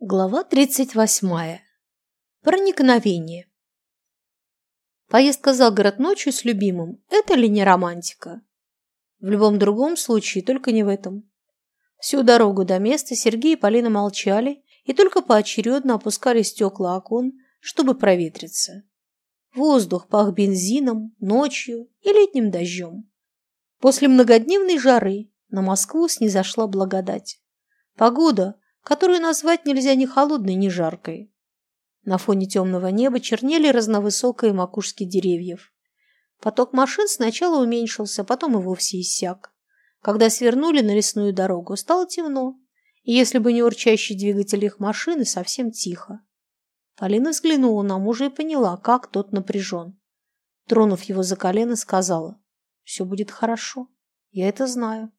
Глава 38. Проникновение. Поездка за город ночью с любимым – это ли не романтика? В любом другом случае, только не в этом. Всю дорогу до места Сергей и Полина молчали и только поочередно опускали стекла окон, чтобы проветриться. Воздух пах бензином, ночью и летним дождем. После многодневной жары на Москву снизошла благодать. Погода – которую назвать нельзя ни холодной, ни жаркой. На фоне темного неба чернели разновысокие макушки деревьев. Поток машин сначала уменьшился, потом и вовсе иссяк. Когда свернули на лесную дорогу, стало темно, и если бы не урчащий двигатель их машины, совсем тихо. Полина взглянула на мужа и поняла, как тот напряжен. Тронув его за колено, сказала, «Все будет хорошо, я это знаю».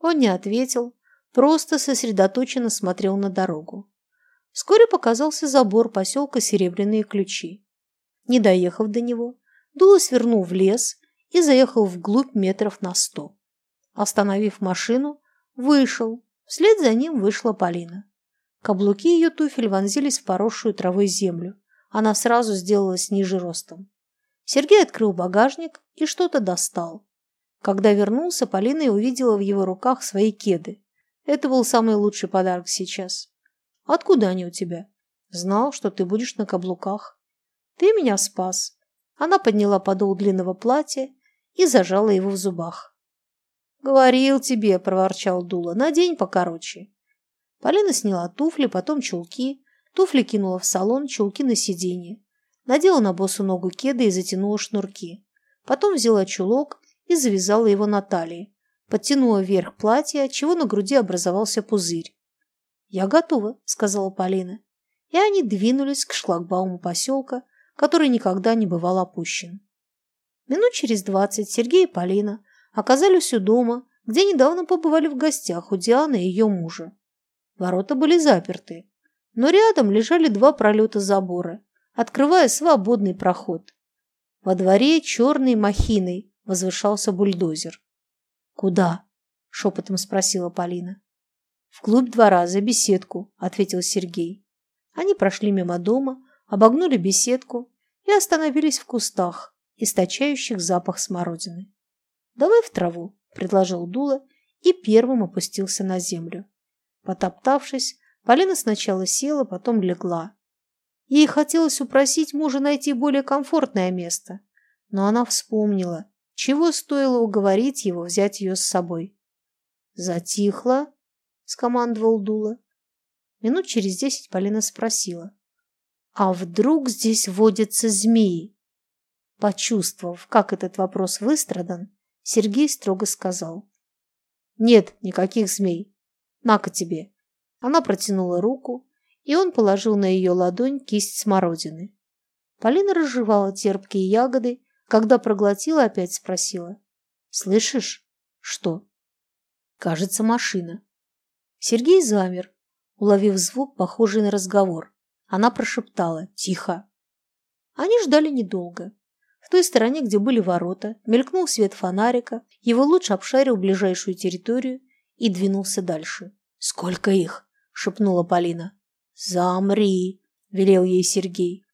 Он не ответил, просто сосредоточенно смотрел на дорогу. Вскоре показался забор поселка Серебряные Ключи. Не доехав до него, Дула свернул в лес и заехал вглубь метров на сто. Остановив машину, вышел. Вслед за ним вышла Полина. Каблуки ее туфель вонзились в поросшую травой землю. Она сразу сделалась ниже ростом. Сергей открыл багажник и что-то достал. Когда вернулся, Полина увидела в его руках свои кеды. Это был самый лучший подарок сейчас. Откуда они у тебя? Знал, что ты будешь на каблуках. Ты меня спас. Она подняла подол длинного платья и зажала его в зубах. «Говорил тебе», — проворчал Дула, — «надень покороче». Полина сняла туфли, потом чулки, туфли кинула в салон, чулки на сиденье. Надела на босу ногу кеды и затянула шнурки. Потом взяла чулок и завязала его на талии подтянула вверх платье, отчего на груди образовался пузырь. «Я готова», — сказала Полина. И они двинулись к шлагбауму поселка, который никогда не бывал опущен. Минут через двадцать Сергей и Полина оказались у дома, где недавно побывали в гостях у Дианы и ее мужа. Ворота были заперты, но рядом лежали два пролета забора, открывая свободный проход. Во дворе черной махиной возвышался бульдозер. «Куда?» – шепотом спросила Полина. «Вглубь двора, за беседку», – ответил Сергей. Они прошли мимо дома, обогнули беседку и остановились в кустах, источающих запах смородины. «Давай в траву», – предложил Дула и первым опустился на землю. Потоптавшись, Полина сначала села, потом легла. Ей хотелось упросить мужа найти более комфортное место, но она вспомнила, чего стоило уговорить его взять ее с собой? «Затихло?» — скомандовал Дула. Минут через десять Полина спросила. «А вдруг здесь водятся змеи?» Почувствовав, как этот вопрос выстрадан, Сергей строго сказал. «Нет никаких змей. На-ка тебе». Она протянула руку, и он положил на ее ладонь кисть смородины. Полина разжевала терпкие ягоды когда проглотила, опять спросила. «Слышишь? Что?» «Кажется, машина». Сергей замер, уловив звук, похожий на разговор. Она прошептала «Тихо». Они ждали недолго. В той стороне, где были ворота, мелькнул свет фонарика, его луч обшарил ближайшую территорию и двинулся дальше. «Сколько их?» – шепнула Полина. «Замри!» – велел ей Сергей.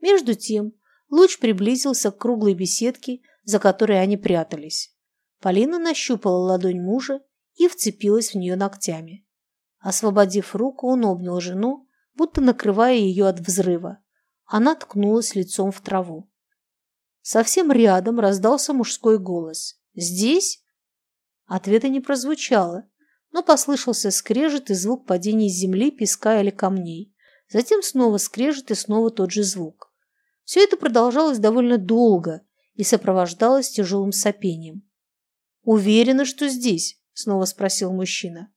Между тем Луч приблизился к круглой беседке, за которой они прятались. Полина нащупала ладонь мужа и вцепилась в нее ногтями. Освободив руку, он обнял жену, будто накрывая ее от взрыва. Она ткнулась лицом в траву. Совсем рядом раздался мужской голос. «Здесь?» Ответа не прозвучало, но послышался скрежет и звук падения с земли, песка или камней. Затем снова скрежет и снова тот же звук. Все это продолжалось довольно долго и сопровождалось тяжелым сопением. «Уверена, что здесь?» – снова спросил мужчина.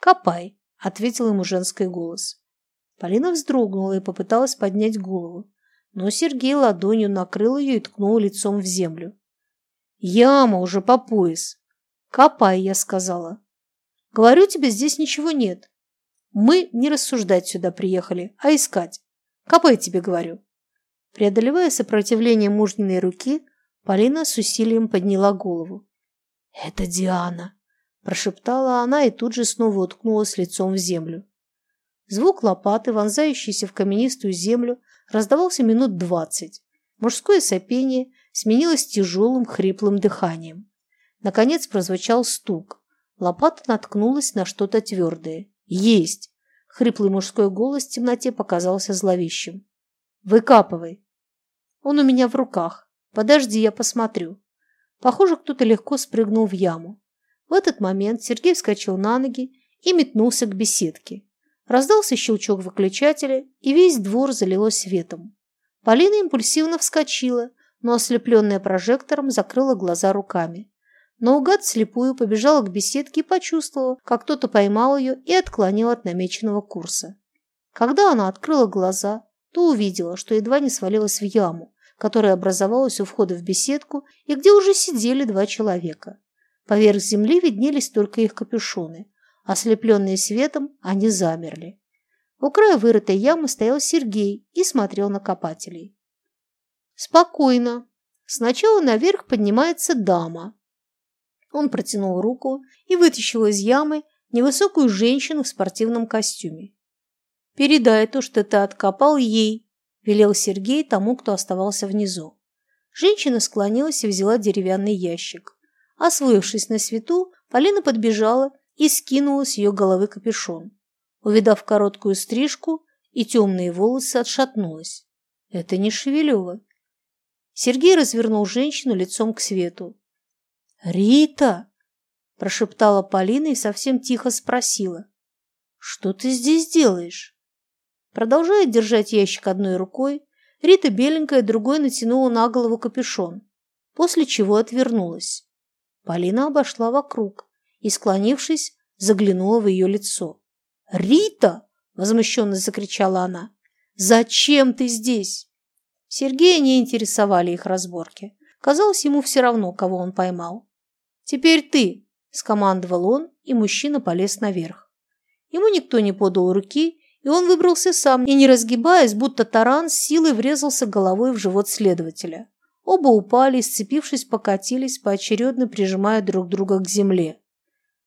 «Копай», – ответил ему женский голос. Полина вздрогнула и попыталась поднять голову, но Сергей ладонью накрыл ее и ткнул лицом в землю. «Яма уже по пояс!» «Копай», – я сказала. «Говорю тебе, здесь ничего нет. Мы не рассуждать сюда приехали, а искать. Копай, тебе говорю». Преодолевая сопротивление мужниной руки, Полина с усилием подняла голову. «Это Диана!» – прошептала она и тут же снова уткнулась лицом в землю. Звук лопаты, вонзающийся в каменистую землю, раздавался минут двадцать. Мужское сопение сменилось тяжелым хриплым дыханием. Наконец прозвучал стук. Лопата наткнулась на что-то твердое. «Есть!» Хриплый мужской голос в темноте показался зловещим. «Выкапывай!» «Он у меня в руках. Подожди, я посмотрю». Похоже, кто-то легко спрыгнул в яму. В этот момент Сергей вскочил на ноги и метнулся к беседке. Раздался щелчок выключателя, и весь двор залилось светом. Полина импульсивно вскочила, но, ослепленная прожектором, закрыла глаза руками. Наугад слепую побежала к беседке и почувствовала, как кто-то поймал ее и отклонил от намеченного курса. Когда она открыла глаза, то увидела, что едва не свалилась в яму, которая образовалась у входа в беседку и где уже сидели два человека. Поверх земли виднелись только их капюшоны. Ослепленные светом, они замерли. У края вырытой ямы стоял Сергей и смотрел на копателей. «Спокойно. Сначала наверх поднимается дама». Он протянул руку и вытащил из ямы невысокую женщину в спортивном костюме. «Передай то, что ты откопал ей», – велел Сергей тому, кто оставался внизу. Женщина склонилась и взяла деревянный ящик. Освоившись на свету, Полина подбежала и скинула с ее головы капюшон. Увидав короткую стрижку и темные волосы, отшатнулась. Это не Шевелева. Сергей развернул женщину лицом к свету. «Рита!» – прошептала Полина и совсем тихо спросила. «Что ты здесь делаешь?» Продолжая держать ящик одной рукой, Рита беленькая другой натянула на голову капюшон, после чего отвернулась. Полина обошла вокруг и, склонившись, заглянула в ее лицо. «Рита!» – возмущенно закричала она. «Зачем ты здесь?» Сергея не интересовали их разборки. Казалось, ему все равно, кого он поймал. «Теперь ты!» – скомандовал он, и мужчина полез наверх. Ему никто не подал руки, и он выбрался сам, и, не разгибаясь, будто таран, с силой врезался головой в живот следователя. Оба упали, сцепившись, покатились, поочередно прижимая друг друга к земле.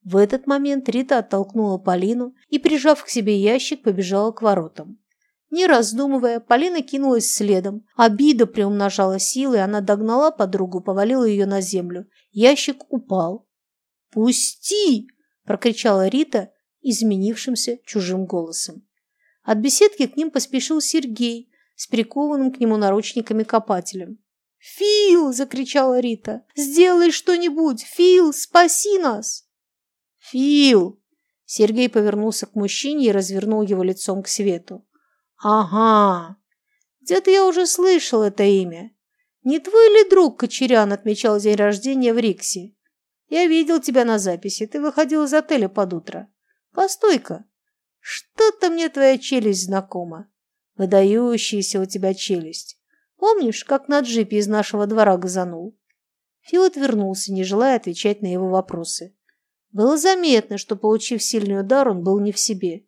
В этот момент Рита оттолкнула Полину и, прижав к себе ящик, побежала к воротам. Не раздумывая, Полина кинулась следом. Обида приумножала силы, она догнала подругу, повалила ее на землю. Ящик упал. «Пусти!» – прокричала Рита изменившимся чужим голосом. От беседки к ним поспешил Сергей с прикованным к нему наручниками-копателем. «Фил!» – закричала Рита. «Сделай что-нибудь! Фил, спаси нас!» «Фил!» – Сергей повернулся к мужчине и развернул его лицом к свету. «Ага! Где-то я уже слышал это имя. Не твой ли друг Кочерян отмечал день рождения в Риксе? Я видел тебя на записи, ты выходил из отеля под утро. Постой-ка, что-то мне твоя челюсть знакома. Выдающаяся у тебя челюсть. Помнишь, как на джипе из нашего двора газанул?» Фил отвернулся, не желая отвечать на его вопросы. Было заметно, что, получив сильный удар, он был не в себе.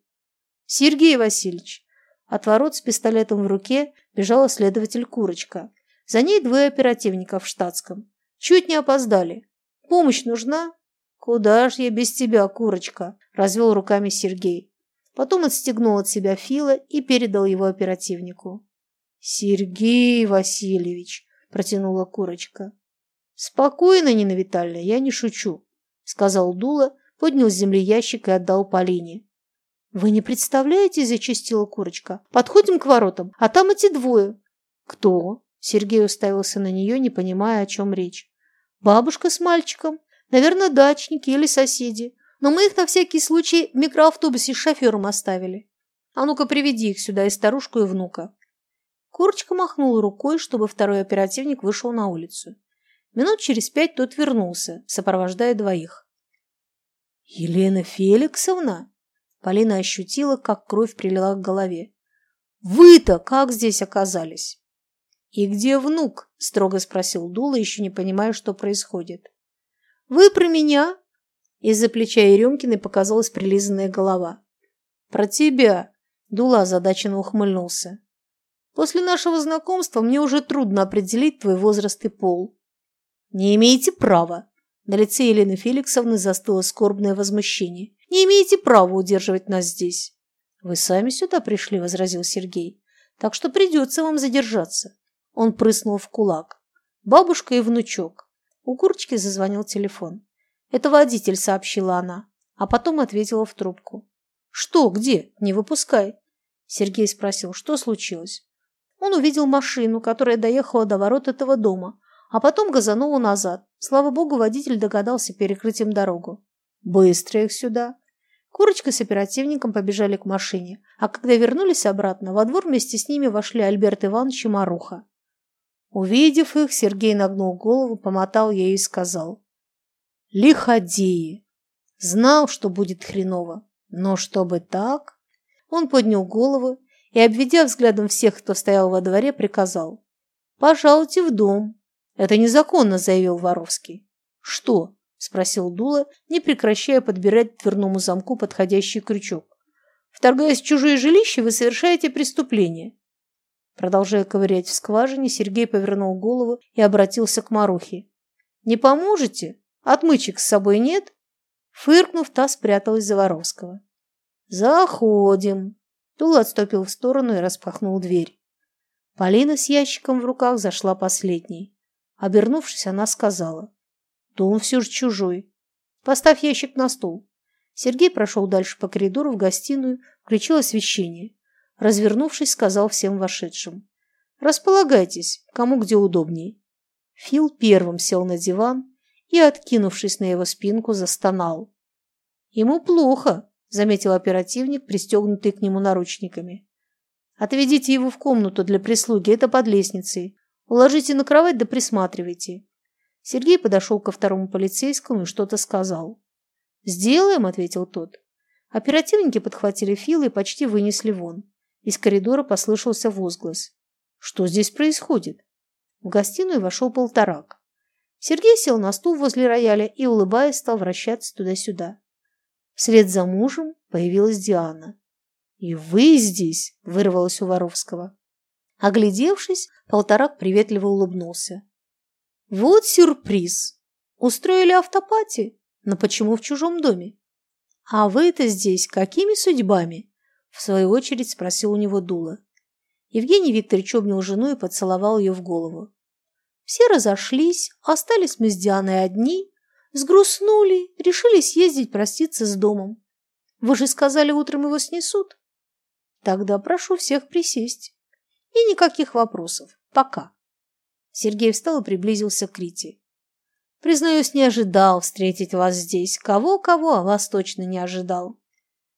«Сергей Васильевич, от ворот с пистолетом в руке бежала следователь Курочка. За ней двое оперативников в штатском. Чуть не опоздали. Помощь нужна? Куда ж я без тебя, Курочка? Развел руками Сергей. Потом отстегнул от себя Фила и передал его оперативнику. Сергей Васильевич, протянула Курочка. Спокойно, Нина Витальевна, я не шучу, сказал Дула, поднял с земли ящик и отдал Полине. «Вы не представляете?» – зачастила курочка. «Подходим к воротам, а там эти двое». «Кто?» – Сергей уставился на нее, не понимая, о чем речь. «Бабушка с мальчиком. Наверное, дачники или соседи. Но мы их на всякий случай в микроавтобусе с шофером оставили. А ну-ка, приведи их сюда, и старушку, и внука». Курочка махнула рукой, чтобы второй оперативник вышел на улицу. Минут через пять тот вернулся, сопровождая двоих. «Елена Феликсовна?» Полина ощутила, как кровь прилила к голове. «Вы-то как здесь оказались?» «И где внук?» – строго спросил Дула, еще не понимая, что происходит. «Вы про меня?» Из-за плеча Еремкиной показалась прилизанная голова. «Про тебя!» – Дула озадаченно ухмыльнулся. «После нашего знакомства мне уже трудно определить твой возраст и пол». «Не имеете права!» На лице Елены Феликсовны застыло скорбное возмущение. Не имеете права удерживать нас здесь. «Вы сами сюда пришли», — возразил Сергей. «Так что придется вам задержаться». Он прыснул в кулак. «Бабушка и внучок». У курочки зазвонил телефон. «Это водитель», — сообщила она, а потом ответила в трубку. «Что? Где? Не выпускай». Сергей спросил, что случилось. Он увидел машину, которая доехала до ворот этого дома, а потом газанула назад. Слава богу, водитель догадался перекрыть им дорогу. «Быстро их сюда!» Курочка с оперативником побежали к машине, а когда вернулись обратно, во двор вместе с ними вошли Альберт Иванович и Маруха. Увидев их, Сергей нагнул голову, помотал ею и сказал. «Лиходеи! Знал, что будет хреново, но чтобы так...» Он поднял голову и, обведя взглядом всех, кто стоял во дворе, приказал. «Пожалуйте в дом». «Это незаконно», — заявил Воровский. «Что?» спросил Дула, не прекращая подбирать дверному замку подходящий крючок. Вторгаясь в чужое жилище, вы совершаете преступление. Продолжая ковырять в скважине, Сергей повернул голову и обратился к Марухе. «Не поможете? Отмычек с собой нет?» Фыркнув, та спряталась за Воровского. «Заходим!» Тула отступил в сторону и распахнул дверь. Полина с ящиком в руках зашла последней. Обернувшись, она сказала он все же чужой. Поставь ящик на стол. Сергей прошел дальше по коридору в гостиную, включил освещение. Развернувшись, сказал всем вошедшим. «Располагайтесь, кому где удобнее». Фил первым сел на диван и, откинувшись на его спинку, застонал. «Ему плохо», — заметил оперативник, пристегнутый к нему наручниками. «Отведите его в комнату для прислуги, это под лестницей. Уложите на кровать да присматривайте. Сергей подошел ко второму полицейскому и что-то сказал. «Сделаем», — ответил тот. Оперативники подхватили Фила и почти вынесли вон. Из коридора послышался возглас. «Что здесь происходит?» В гостиную вошел полторак. Сергей сел на стул возле рояля и, улыбаясь, стал вращаться туда-сюда. Вслед за мужем появилась Диана. «И вы здесь!» – вырвалось у Воровского. Оглядевшись, полторак приветливо улыбнулся. Вот сюрприз. Устроили автопати, но почему в чужом доме? А вы-то здесь какими судьбами? В свою очередь спросил у него Дула. Евгений Викторович обнял жену и поцеловал ее в голову. Все разошлись, остались мы с Дианой одни, сгрустнули, решили съездить проститься с домом. Вы же сказали, утром его снесут. Тогда прошу всех присесть. И никаких вопросов. Пока. Сергей встал и приблизился к Рите. «Признаюсь, не ожидал встретить вас здесь. Кого-кого, а вас точно не ожидал.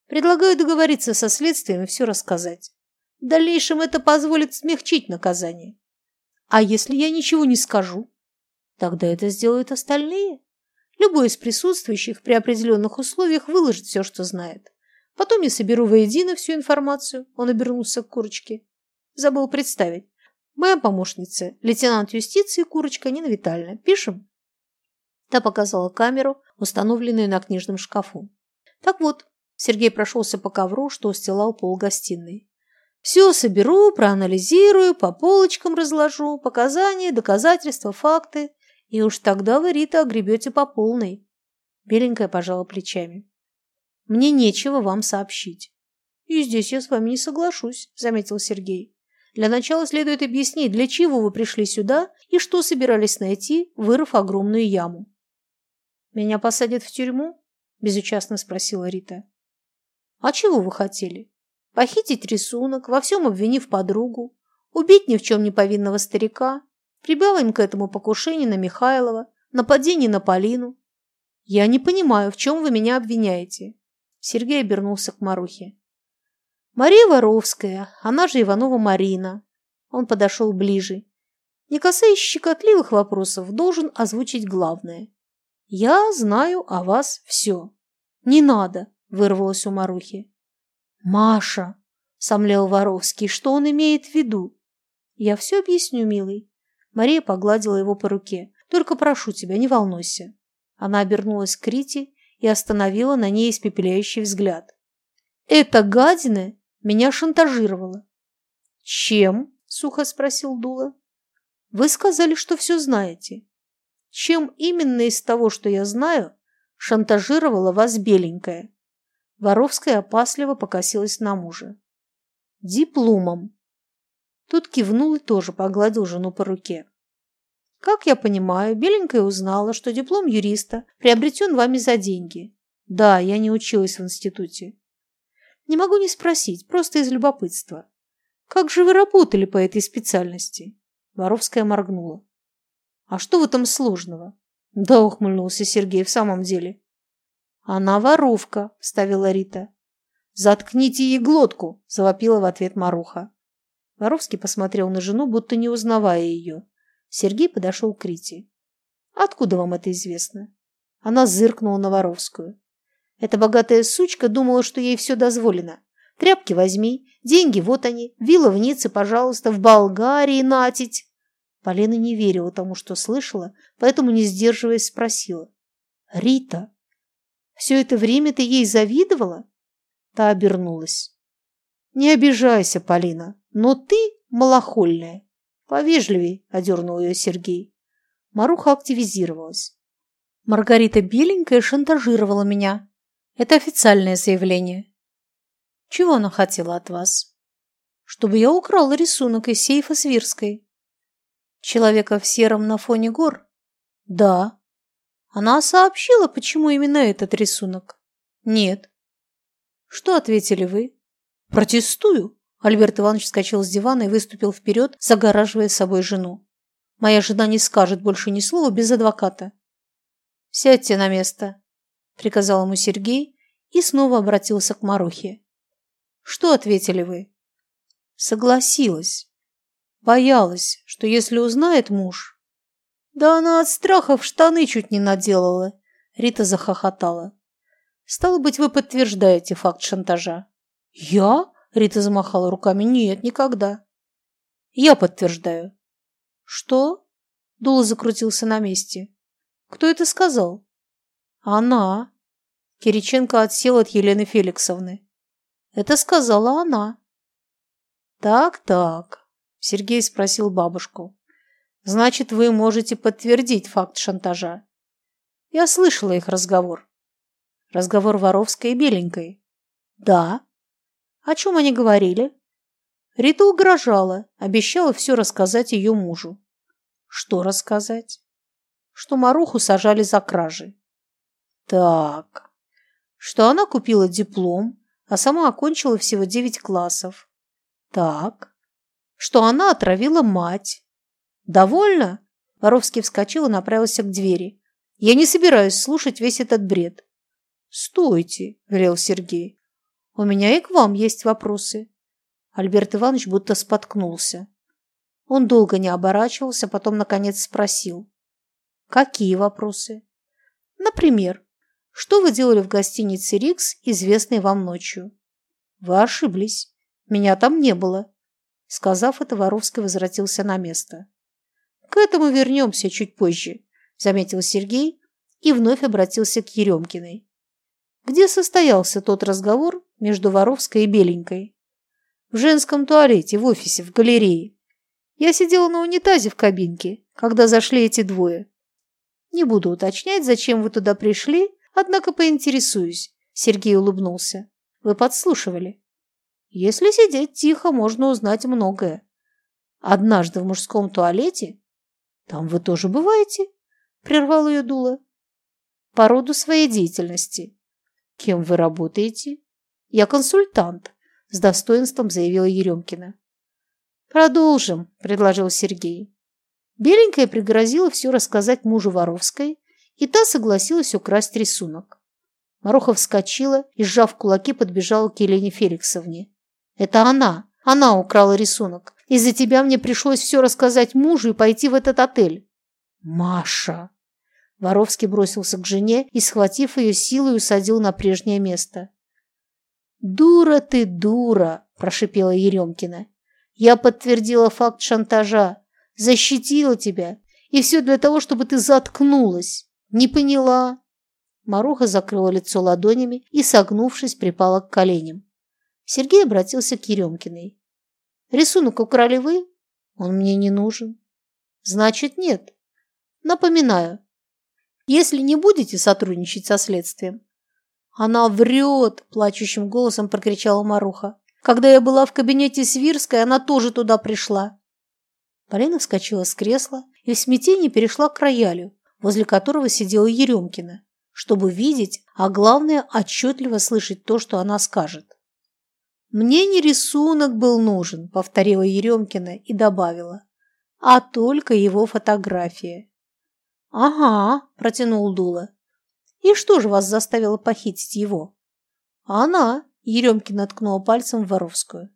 Предлагаю договориться со следствием и все рассказать. В дальнейшем это позволит смягчить наказание. А если я ничего не скажу? Тогда это сделают остальные. Любой из присутствующих при определенных условиях выложит все, что знает. Потом я соберу воедино всю информацию. Он обернулся к курочке. Забыл представить. Моя помощница, лейтенант юстиции Курочка Нина Витальевна. Пишем?» Та показала камеру, установленную на книжном шкафу. «Так вот», Сергей прошелся по ковру, что устилал пол гостиной. «Все соберу, проанализирую, по полочкам разложу, показания, доказательства, факты. И уж тогда вы, Рита, огребете по полной». Беленькая пожала плечами. «Мне нечего вам сообщить». «И здесь я с вами не соглашусь», — заметил Сергей. Для начала следует объяснить, для чего вы пришли сюда и что собирались найти, вырыв огромную яму. «Меня посадят в тюрьму?» – безучастно спросила Рита. «А чего вы хотели? Похитить рисунок, во всем обвинив подругу, убить ни в чем не повинного старика, прибавим к этому покушение на Михайлова, нападение на Полину. Я не понимаю, в чем вы меня обвиняете?» Сергей обернулся к Марухе. Мария Воровская, она же Иванова Марина. Он подошел ближе. Не касаясь щекотливых вопросов, должен озвучить главное. «Я знаю о вас все». «Не надо», — вырвалось у Марухи. «Маша», — сомлел Воровский, — «что он имеет в виду?» «Я все объясню, милый». Мария погладила его по руке. «Только прошу тебя, не волнуйся». Она обернулась к Рите и остановила на ней испепеляющий взгляд. «Это гадина меня шантажировала. «Чем?» – сухо спросил Дула. «Вы сказали, что все знаете. Чем именно из того, что я знаю, шантажировала вас беленькая?» Воровская опасливо покосилась на мужа. Дипломом. Тут кивнул и тоже погладил жену по руке. Как я понимаю, Беленькая узнала, что диплом юриста приобретен вами за деньги. Да, я не училась в институте. Не могу не спросить, просто из любопытства. Как же вы работали по этой специальности? Воровская моргнула. А что в этом сложного? Да, ухмыльнулся Сергей, в самом деле. Она воровка, вставила Рита. Заткните ей глотку, завопила в ответ Маруха. Воровский посмотрел на жену, будто не узнавая ее. Сергей подошел к Рите. «Откуда вам это известно?» Она зыркнула на Воровскую. Эта богатая сучка думала, что ей все дозволено. Тряпки возьми, деньги вот они, вилла в Ницце, пожалуйста, в Болгарии натить. Полина не верила тому, что слышала, поэтому, не сдерживаясь, спросила. «Рита, все это время ты ей завидовала?» Та обернулась. «Не обижайся, Полина, но ты малохольная. Повежливей, одернул ее Сергей. Маруха активизировалась. Маргарита Беленькая шантажировала меня. Это официальное заявление. Чего она хотела от вас? Чтобы я украла рисунок из сейфа Свирской. Человека в сером на фоне гор? Да. Она сообщила, почему именно этот рисунок? Нет. Что ответили вы? Протестую. Альберт Иванович вскочил с дивана и выступил вперед, загораживая собой жену. Моя жена не скажет больше ни слова без адвоката. «Сядьте на место», – приказал ему Сергей и снова обратился к Марухе. «Что ответили вы?» «Согласилась. Боялась, что если узнает муж...» «Да она от страха в штаны чуть не наделала», – Рита захохотала. «Стало быть, вы подтверждаете факт шантажа». «Я?» Рита замахала руками. Нет, никогда. Я подтверждаю. Что? Дула закрутился на месте. Кто это сказал? Она. Кириченко отсел от Елены Феликсовны. Это сказала она. Так-так, Сергей спросил бабушку. Значит, вы можете подтвердить факт шантажа. Я слышала их разговор. Разговор Воровской и Беленькой. Да. О чем они говорили? Рита угрожала, обещала все рассказать ее мужу. Что рассказать? Что Маруху сажали за кражи. Так, что она купила диплом, а сама окончила всего девять классов. Так, что она отравила мать. Довольно? Воровский вскочил и направился к двери. Я не собираюсь слушать весь этот бред. Стойте, велел Сергей. У меня и к вам есть вопросы. Альберт Иванович будто споткнулся. Он долго не оборачивался, потом, наконец, спросил. Какие вопросы? Например, что вы делали в гостинице «Рикс», известной вам ночью? Вы ошиблись. Меня там не было. Сказав это, Воровский возвратился на место. К этому вернемся чуть позже, заметил Сергей и вновь обратился к Еремкиной. Где состоялся тот разговор между Воровской и Беленькой? В женском туалете, в офисе, в галерее. Я сидела на унитазе в кабинке, когда зашли эти двое. Не буду уточнять, зачем вы туда пришли, однако поинтересуюсь. Сергей улыбнулся. Вы подслушивали. Если сидеть тихо, можно узнать многое. Однажды в мужском туалете... Там вы тоже бываете? Прервал ее Дула. По роду своей деятельности. Кем вы работаете? Я консультант, с достоинством заявила Еремкина. Продолжим, предложил Сергей. Беленькая пригрозила все рассказать мужу Воровской, и та согласилась украсть рисунок. Маруха вскочила и, сжав кулаки, подбежала к Елене Феликсовне. «Это она! Она украла рисунок! Из-за тебя мне пришлось все рассказать мужу и пойти в этот отель!» «Маша!» Воровский бросился к жене и, схватив ее силой, усадил на прежнее место. «Дура ты, дура!» – прошипела Еремкина. «Я подтвердила факт шантажа, защитила тебя, и все для того, чтобы ты заткнулась. Не поняла?» Маруха закрыла лицо ладонями и, согнувшись, припала к коленям. Сергей обратился к Еремкиной. «Рисунок украли вы? Он мне не нужен». «Значит, нет. Напоминаю, если не будете сотрудничать со следствием, «Она врет!» – плачущим голосом прокричала Маруха. «Когда я была в кабинете Свирской, она тоже туда пришла». Полина вскочила с кресла и в смятении перешла к роялю, возле которого сидела Еремкина, чтобы видеть, а главное – отчетливо слышать то, что она скажет. «Мне не рисунок был нужен», – повторила Еремкина и добавила, – «а только его фотография». «Ага», – протянул Дула. «И что же вас заставило похитить его?» «Она», – Еремкина ткнула пальцем в Воровскую.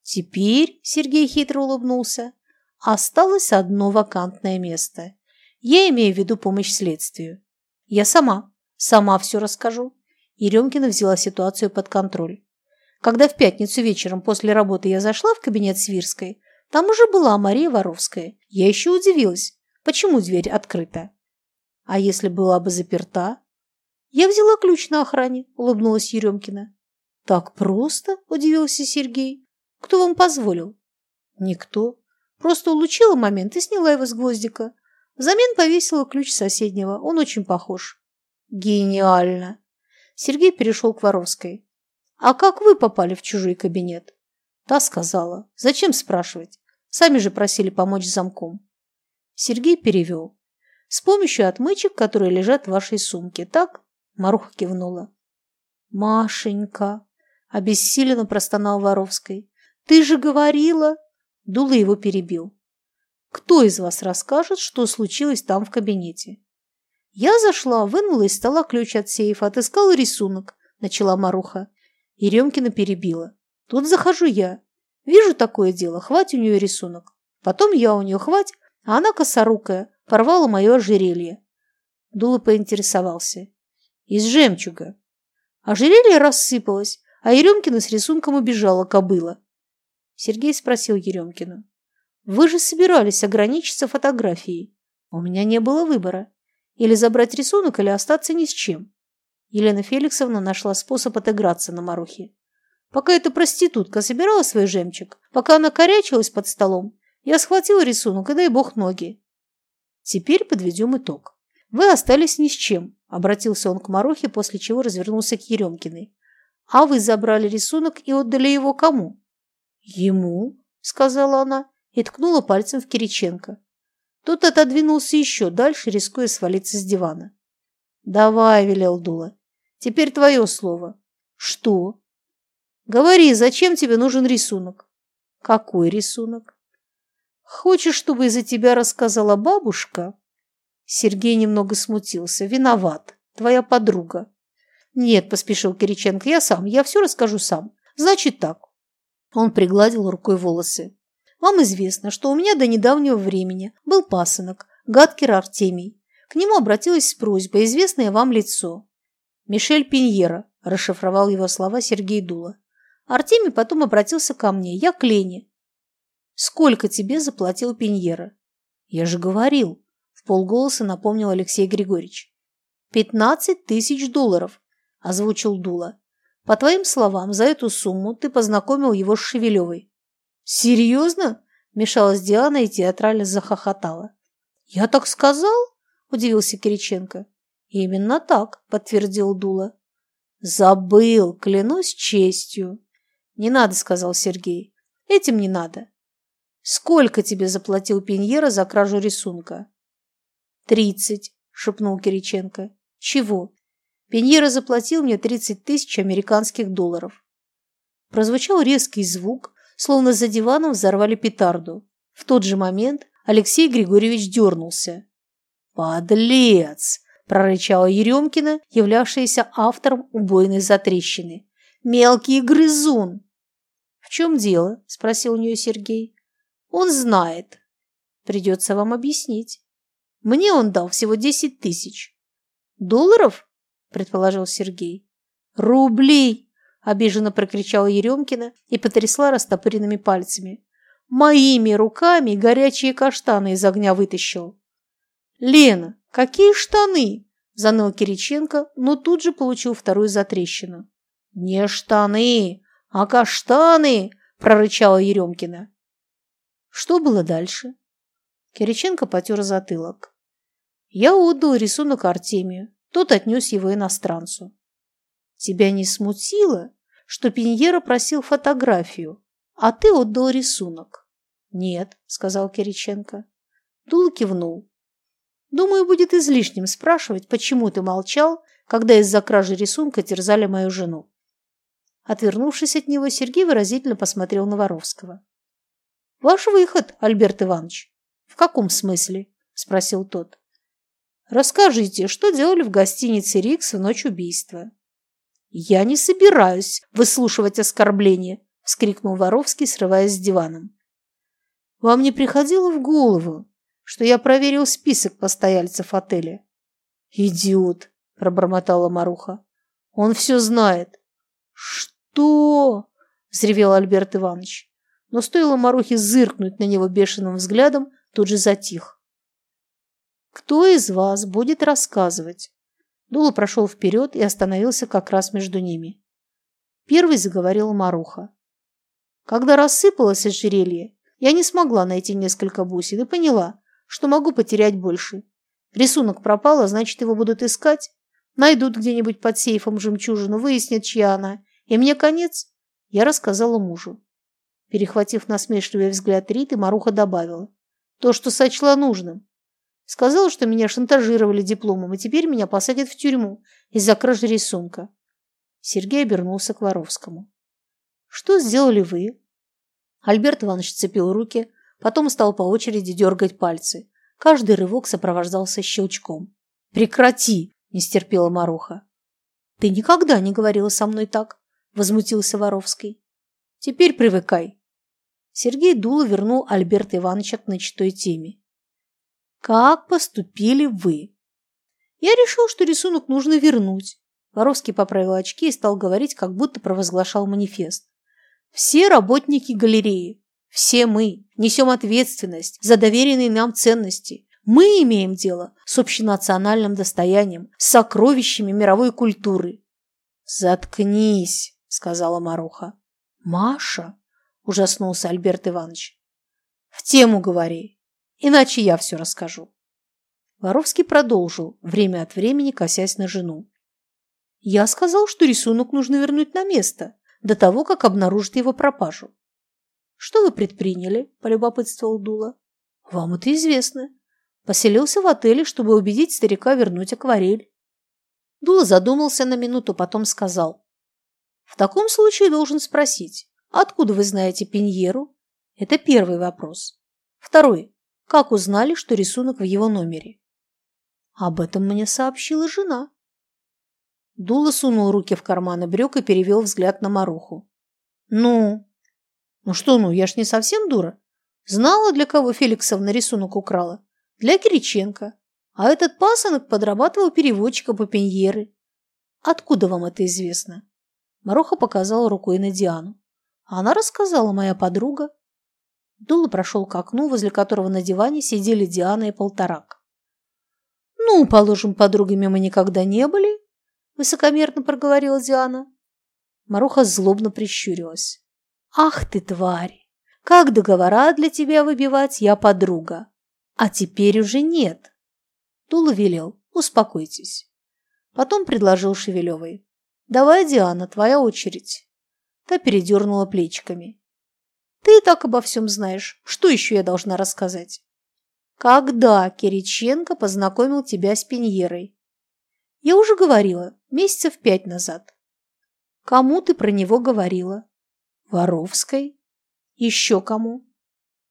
«Теперь», – Сергей хитро улыбнулся, – «осталось одно вакантное место. Я имею в виду помощь следствию. Я сама, сама все расскажу». Еремкина взяла ситуацию под контроль. Когда в пятницу вечером после работы я зашла в кабинет Свирской, там уже была Мария Воровская. Я еще удивилась, почему дверь открыта. А если была бы заперта? Я взяла ключ на охране, улыбнулась Еремкина. Так просто? Удивился Сергей. Кто вам позволил? Никто. Просто улучила момент и сняла его с гвоздика. Взамен повесила ключ соседнего. Он очень похож. Гениально. Сергей перешел к Воровской. «А как вы попали в чужой кабинет?» Та сказала. «Зачем спрашивать? Сами же просили помочь с замком». Сергей перевел. «С помощью отмычек, которые лежат в вашей сумке, так?» Маруха кивнула. «Машенька!» – обессиленно простонал Воровской. «Ты же говорила!» Дула его перебил. «Кто из вас расскажет, что случилось там в кабинете?» «Я зашла, вынула из стола ключ от сейфа, отыскала рисунок», – начала Маруха. Еремкина перебила. Тут захожу я. Вижу такое дело, хвать у нее рисунок. Потом я у нее хвать, а она косорукая, порвала мое ожерелье. Дула поинтересовался. Из жемчуга. Ожерелье рассыпалось, а Еремкина с рисунком убежала кобыла. Сергей спросил Еремкину. Вы же собирались ограничиться фотографией. У меня не было выбора. Или забрать рисунок, или остаться ни с чем. Елена Феликсовна нашла способ отыграться на Марухе. Пока эта проститутка собирала свой жемчуг, пока она корячилась под столом, я схватила рисунок и дай бог ноги. Теперь подведем итог. Вы остались ни с чем, обратился он к Марухе, после чего развернулся к Еремкиной. А вы забрали рисунок и отдали его кому? Ему, сказала она и ткнула пальцем в Кириченко. Тот отодвинулся еще дальше, рискуя свалиться с дивана. «Давай», — велел Дула, Теперь твое слово. Что? Говори, зачем тебе нужен рисунок? Какой рисунок? Хочешь, чтобы из-за тебя рассказала бабушка? Сергей немного смутился. Виноват. Твоя подруга. Нет, поспешил Кириченко, я сам, я все расскажу сам. Значит так. Он пригладил рукой волосы. Вам известно, что у меня до недавнего времени был пасынок, Гадкер Артемий. К нему обратилась с просьбой известное вам лицо. Мишель Пиньера, расшифровал его слова Сергей Дула. Артемий потом обратился ко мне. Я к Лене. Сколько тебе заплатил Пиньера? Я же говорил, в полголоса напомнил Алексей Григорьевич. Пятнадцать тысяч долларов, озвучил Дула. По твоим словам, за эту сумму ты познакомил его с Шевелевой. Серьезно? Мешалась Диана и театрально захохотала. Я так сказал? Удивился Кириченко. «Именно так», — подтвердил Дула. «Забыл, клянусь честью». «Не надо», — сказал Сергей. «Этим не надо». «Сколько тебе заплатил Пиньера за кражу рисунка?» «Тридцать», — шепнул Кириченко. «Чего?» «Пиньера заплатил мне тридцать тысяч американских долларов». Прозвучал резкий звук, словно за диваном взорвали петарду. В тот же момент Алексей Григорьевич дернулся. «Подлец!» Прорычала Еремкина, являвшаяся автором убойной затрещины. «Мелкий грызун!» «В чем дело?» – спросил у нее Сергей. «Он знает. Придется вам объяснить. Мне он дал всего десять тысяч». «Долларов?» – предположил Сергей. «Рублей!» – обиженно прокричала Еремкина и потрясла растопыренными пальцами. «Моими руками горячие каштаны из огня вытащил». «Лена, «Какие штаны?» – заныл Кириченко, но тут же получил вторую затрещину. «Не штаны, а каштаны!» – прорычала Еремкина. Что было дальше? Кириченко потер затылок. Я отдал рисунок Артемию. Тот отнес его иностранцу. Тебя не смутило, что Пиньера просил фотографию, а ты отдал рисунок? Нет, сказал Кириченко. Дула кивнул. Думаю, будет излишним спрашивать, почему ты молчал, когда из-за кражи рисунка терзали мою жену. Отвернувшись от него, Сергей выразительно посмотрел на Воровского. «Ваш выход, Альберт Иванович». «В каком смысле?» – спросил тот. «Расскажите, что делали в гостинице «Рикс» в ночь убийства?» «Я не собираюсь выслушивать оскорбления», – вскрикнул Воровский, срываясь с диваном. «Вам не приходило в голову, что я проверил список постояльцев отеля?» «Идиот!» – пробормотала Маруха. «Он все знает». «Что?» – взревел Альберт Иванович. Но стоило Марухе зыркнуть на него бешеным взглядом, тут же затих. «Кто из вас будет рассказывать?» Дула прошел вперед и остановился как раз между ними. Первый заговорила Маруха. Когда рассыпалось ожерелье, я не смогла найти несколько бусин и поняла, что могу потерять больше. Рисунок пропал, а значит, его будут искать. Найдут где-нибудь под сейфом жемчужину, выяснят, чья она. И мне конец. Я рассказала мужу. Перехватив насмешливый взгляд Риты, Маруха добавила. То, что сочла нужным. Сказала, что меня шантажировали дипломом, и теперь меня посадят в тюрьму из-за кражи рисунка. Сергей обернулся к Воровскому. Что сделали вы? Альберт Иванович цепил руки, потом стал по очереди дергать пальцы. Каждый рывок сопровождался щелчком. «Прекрати!» – не стерпела Маруха. «Ты никогда не говорила со мной так!» – возмутился Воровский. «Теперь привыкай!» Сергей Дула вернул Альберта Ивановича к начатой теме. Как поступили вы? Я решил, что рисунок нужно вернуть. Воровский поправил очки и стал говорить, как будто провозглашал манифест. Все работники галереи, все мы несем ответственность за доверенные нам ценности. Мы имеем дело с общенациональным достоянием, с сокровищами мировой культуры. «Заткнись», — сказала Маруха. «Маша?» – ужаснулся Альберт Иванович. «В тему говори. Иначе я все расскажу. Воровский продолжил, время от времени косясь на жену. Я сказал, что рисунок нужно вернуть на место, до того, как обнаружит его пропажу. Что вы предприняли? полюбопытствовал Дула. Вам это известно. Поселился в отеле, чтобы убедить старика вернуть акварель. Дула задумался на минуту, потом сказал. В таком случае должен спросить, откуда вы знаете Пиньеру? Это первый вопрос. Второй. Как узнали, что рисунок в его номере? Об этом мне сообщила жена. Дула сунул руки в карманы брюк и перевел взгляд на Маруху. Ну? Ну что ну, я ж не совсем дура. Знала, для кого Феликсовна рисунок украла. Для Кириченко. А этот пасынок подрабатывал переводчика по пеньеры. Откуда вам это известно? Маруха показала рукой на Диану. Она рассказала, моя подруга. Дула прошел к окну, возле которого на диване сидели Диана и Полторак. «Ну, положим, подругами мы никогда не были», – высокомерно проговорила Диана. Маруха злобно прищурилась. «Ах ты, тварь! Как договора для тебя выбивать, я подруга. А теперь уже нет». Дула велел. «Успокойтесь». Потом предложил Шевелевой. «Давай, Диана, твоя очередь». Та передернула плечиками. Ты и так обо всем знаешь. Что еще я должна рассказать? Когда Кириченко познакомил тебя с Пеньерой? Я уже говорила, месяцев пять назад. Кому ты про него говорила? Воровской. Еще кому?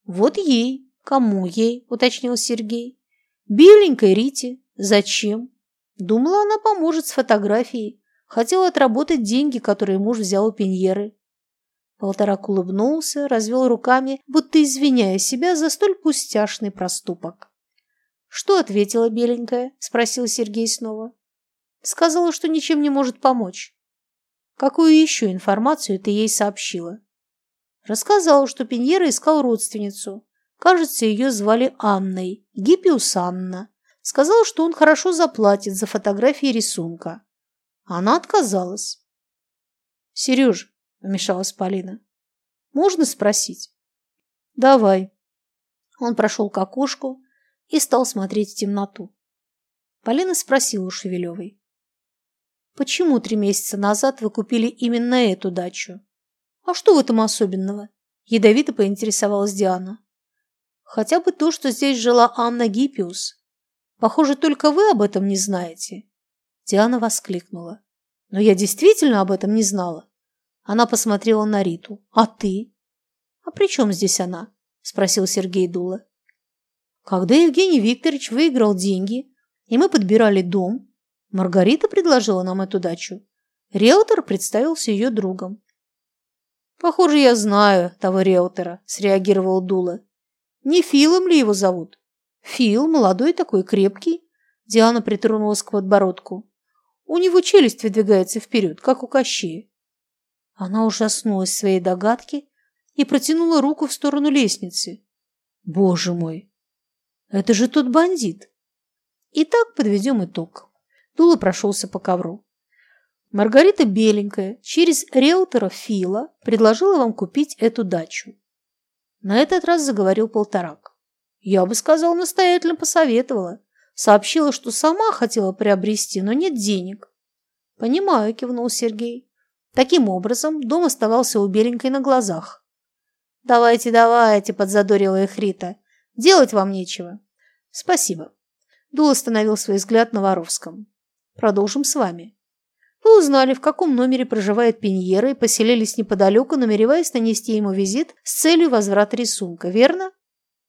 Вот ей. Кому ей? Уточнил Сергей. Беленькой Рите. Зачем? Думала, она поможет с фотографией. Хотела отработать деньги, которые муж взял у Пеньеры. Полторак улыбнулся, развел руками, будто извиняя себя за столь пустяшный проступок. «Что ответила беленькая?» – спросил Сергей снова. «Сказала, что ничем не может помочь». «Какую еще информацию ты ей сообщила?» Рассказала, что Пиньера искал родственницу. Кажется, ее звали Анной, Гиппиус Анна. Сказала, что он хорошо заплатит за фотографии рисунка. Она отказалась. «Сереж, – вмешалась Полина. «Можно спросить?» «Давай». Он прошел к окошку и стал смотреть в темноту. Полина спросила у Шевелевой. Почему три месяца назад вы купили именно эту дачу? А что в этом особенного? Ядовито поинтересовалась Диана. Хотя бы то, что здесь жила Анна Гиппиус. Похоже, только вы об этом не знаете. Диана воскликнула. Но я действительно об этом не знала. Она посмотрела на Риту. А ты? А при чем здесь она? Спросил Сергей Дула. Когда Евгений Викторович выиграл деньги, и мы подбирали дом, Маргарита предложила нам эту дачу. Риэлтор представился ее другом. «Похоже, я знаю того риэлтора», – среагировал Дула. «Не Филом ли его зовут?» «Фил, молодой такой, крепкий». Диана притронулась к подбородку. «У него челюсть выдвигается вперед, как у Кощея». Она ужаснулась своей догадки и протянула руку в сторону лестницы. «Боже мой! Это же тот бандит!» Итак, подведем итог. Дула прошелся по ковру. Маргарита Беленькая через риэлтора Фила предложила вам купить эту дачу. На этот раз заговорил Полторак. Я бы сказал, настоятельно посоветовала. Сообщила, что сама хотела приобрести, но нет денег. Понимаю, кивнул Сергей. Таким образом, дом оставался у Беленькой на глазах. Давайте, давайте, подзадорила их Рита. Делать вам нечего. Спасибо. Дул остановил свой взгляд на Воровском. Продолжим с вами. Вы узнали, в каком номере проживает Пиньера и поселились неподалеку, намереваясь нанести ему визит с целью возврата рисунка, верно?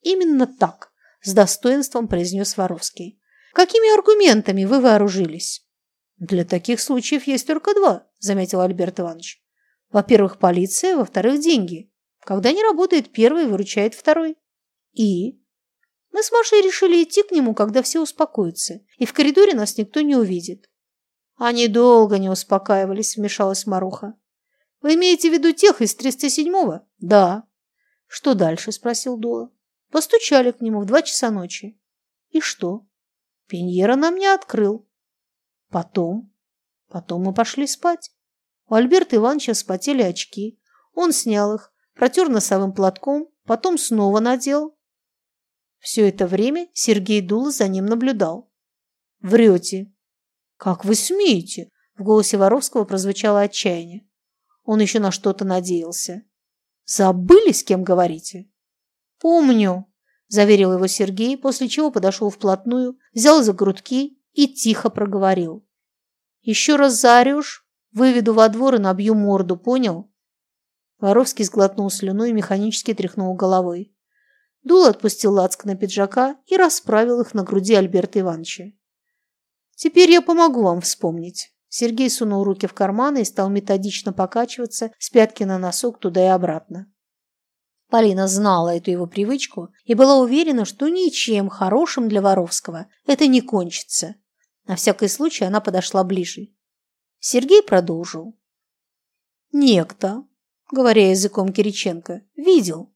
Именно так, с достоинством произнес Воровский. Какими аргументами вы вооружились? Для таких случаев есть только два, заметил Альберт Иванович. Во-первых, полиция, во-вторых, деньги. Когда не работает первый, выручает второй. И? Мы с Машей решили идти к нему, когда все успокоятся, и в коридоре нас никто не увидит. Они долго не успокаивались, вмешалась Маруха. Вы имеете в виду тех из 307-го? Да. Что дальше? спросил Дула. Постучали к нему в два часа ночи. И что? Пеньера нам не открыл. Потом? Потом мы пошли спать. У Альберта Ивановича вспотели очки. Он снял их, протер носовым платком, потом снова надел. Все это время Сергей Дула за ним наблюдал. Врете. «Как вы смеете?» В голосе Воровского прозвучало отчаяние. Он еще на что-то надеялся. «Забыли, с кем говорите?» «Помню», – заверил его Сергей, после чего подошел вплотную, взял за грудки и тихо проговорил. «Еще раз заорешь, выведу во двор и набью морду, понял?» Воровский сглотнул слюну и механически тряхнул головой. Дул отпустил лацко на пиджака и расправил их на груди Альберта Ивановича. Теперь я помогу вам вспомнить. Сергей сунул руки в карманы и стал методично покачиваться с пятки на носок туда и обратно. Полина знала эту его привычку и была уверена, что ничем хорошим для Воровского это не кончится. На всякий случай она подошла ближе. Сергей продолжил. Некто, говоря языком Кириченко, видел,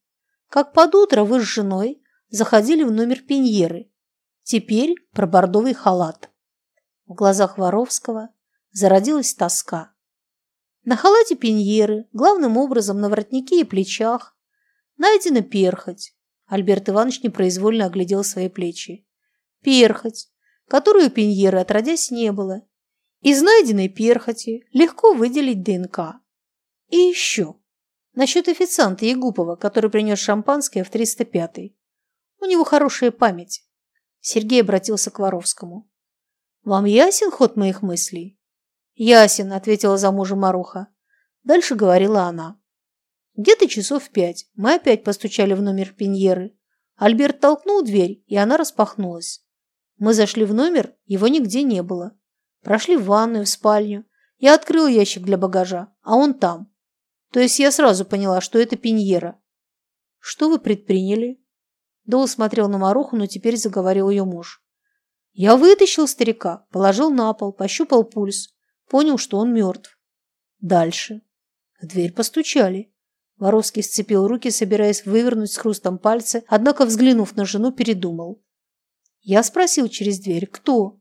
как под утро вы с женой заходили в номер Пеньеры. Теперь про бордовый халат. В глазах Воровского зародилась тоска. На халате пеньеры, главным образом на воротнике и плечах, найдена перхоть. Альберт Иванович непроизвольно оглядел свои плечи. Перхоть, которую у пеньеры отродясь не было. Из найденной перхоти легко выделить ДНК. И еще. Насчет официанта Егупова, который принес шампанское в 305-й. У него хорошая память. Сергей обратился к Воровскому. Вам ясен ход моих мыслей? Ясен, ответила за мужа Маруха. Дальше говорила она. Где-то часов пять мы опять постучали в номер Пиньеры. Альберт толкнул дверь, и она распахнулась. Мы зашли в номер, его нигде не было. Прошли в ванную, в спальню. Я открыл ящик для багажа, а он там. То есть я сразу поняла, что это Пиньера. Что вы предприняли? Дол смотрел на Маруху, но теперь заговорил ее муж. Я вытащил старика, положил на пол, пощупал пульс, понял, что он мертв. Дальше. В дверь постучали. Воровский сцепил руки, собираясь вывернуть с хрустом пальцы, однако, взглянув на жену, передумал. Я спросил через дверь, кто?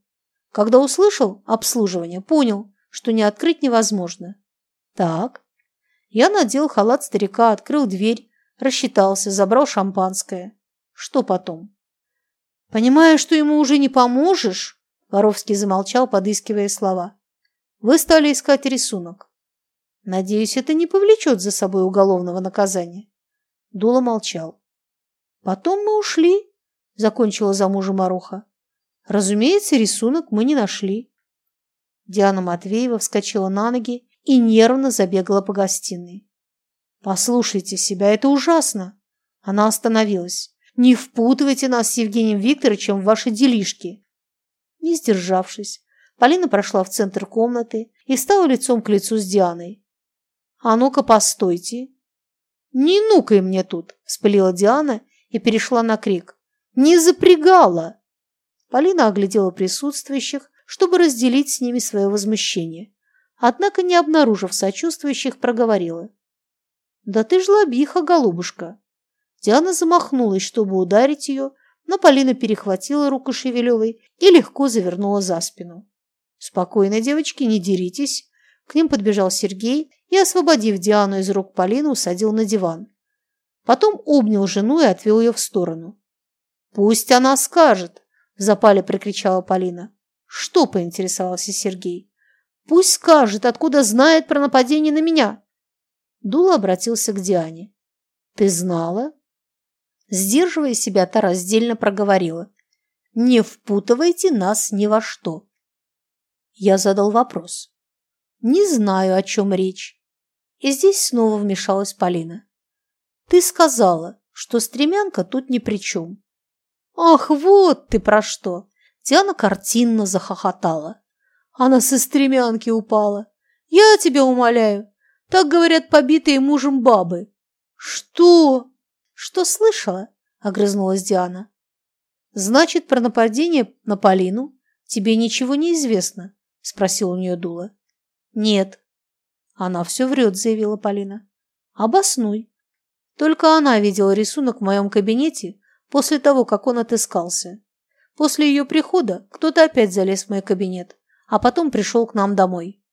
Когда услышал обслуживание, понял, что не открыть невозможно. Так. Я надел халат старика, открыл дверь, рассчитался, забрал шампанское. Что потом? Понимая, что ему уже не поможешь, Воровский замолчал, подыскивая слова. Вы стали искать рисунок. Надеюсь, это не повлечет за собой уголовного наказания. Дула молчал. Потом мы ушли, закончила за мужа Маруха. Разумеется, рисунок мы не нашли. Диана Матвеева вскочила на ноги и нервно забегала по гостиной. «Послушайте себя, это ужасно!» Она остановилась. «Не впутывайте нас с Евгением Викторовичем в ваши делишки!» Не сдержавшись, Полина прошла в центр комнаты и стала лицом к лицу с Дианой. «А ну-ка, постойте!» «Не нукай мне тут!» – вспылила Диана и перешла на крик. «Не запрягала!» Полина оглядела присутствующих, чтобы разделить с ними свое возмущение. Однако, не обнаружив сочувствующих, проговорила. «Да ты ж лобиха, голубушка!» Диана замахнулась, чтобы ударить ее, но Полина перехватила руку Шевелевой и легко завернула за спину. «Спокойно, девочки, не деритесь!» К ним подбежал Сергей и, освободив Диану из рук Полины, усадил на диван. Потом обнял жену и отвел ее в сторону. «Пусть она скажет!» – в запале прикричала Полина. «Что?» – поинтересовался Сергей. «Пусть скажет, откуда знает про нападение на меня!» Дула обратился к Диане. «Ты знала?» Сдерживая себя, та раздельно проговорила. «Не впутывайте нас ни во что!» Я задал вопрос. «Не знаю, о чем речь». И здесь снова вмешалась Полина. «Ты сказала, что стремянка тут ни при чем. «Ах, вот ты про что!» Диана картинно захохотала. Она со стремянки упала. «Я тебя умоляю!» Так говорят побитые мужем бабы. «Что?» «Что слышала?» – огрызнулась Диана. «Значит, про нападение на Полину тебе ничего не известно?» – спросил у нее Дула. «Нет». «Она все врет», – заявила Полина. «Обоснуй». Только она видела рисунок в моем кабинете после того, как он отыскался. После ее прихода кто-то опять залез в мой кабинет, а потом пришел к нам домой.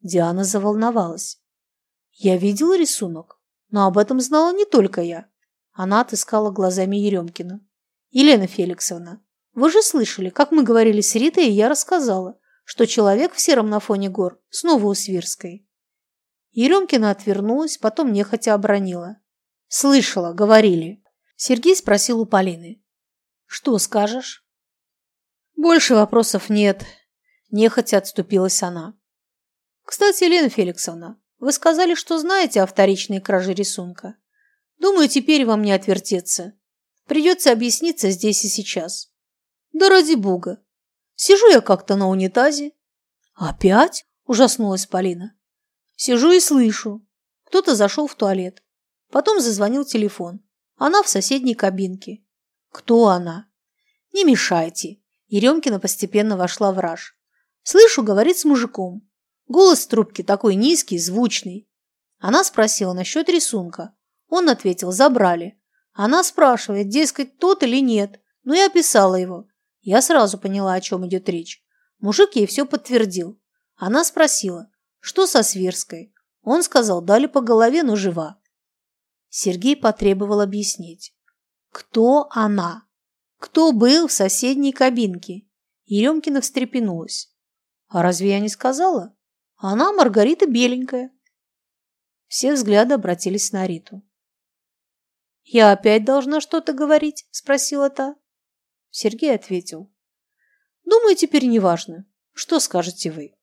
Диана заволновалась. Я видела рисунок, но об этом знала не только я. Она отыскала глазами Еремкину. Елена Феликсовна, вы же слышали, как мы говорили с Ритой, и я рассказала, что человек в сером на фоне гор снова у Свирской. Еремкина отвернулась, потом нехотя обронила. Слышала, говорили. Сергей спросил у Полины. «Что скажешь?» «Больше вопросов нет», – нехотя отступилась она. «Кстати, Елена Феликсовна, вы сказали, что знаете о вторичной краже рисунка. Думаю, теперь вам не отвертеться. Придется объясниться здесь и сейчас. Да ради бога. Сижу я как-то на унитазе. Опять? Ужаснулась Полина. Сижу и слышу. Кто-то зашел в туалет. Потом зазвонил телефон. Она в соседней кабинке. Кто она? Не мешайте. Еремкина постепенно вошла в раж. Слышу, говорит с мужиком. Голос трубки такой низкий, звучный. Она спросила насчет рисунка. Он ответил, забрали. Она спрашивает, дескать, тот или нет. Ну и описала его. Я сразу поняла, о чем идет речь. Мужик ей все подтвердил. Она спросила, что со Сверской. Он сказал, дали по голове, но жива. Сергей потребовал объяснить. Кто она? Кто был в соседней кабинке? Еремкина встрепенулась. А разве я не сказала? Она Маргарита Беленькая. Все взгляды обратились на Риту. «Я опять должна что-то говорить?» – спросила та. Сергей ответил. «Думаю, теперь неважно. Что скажете вы?»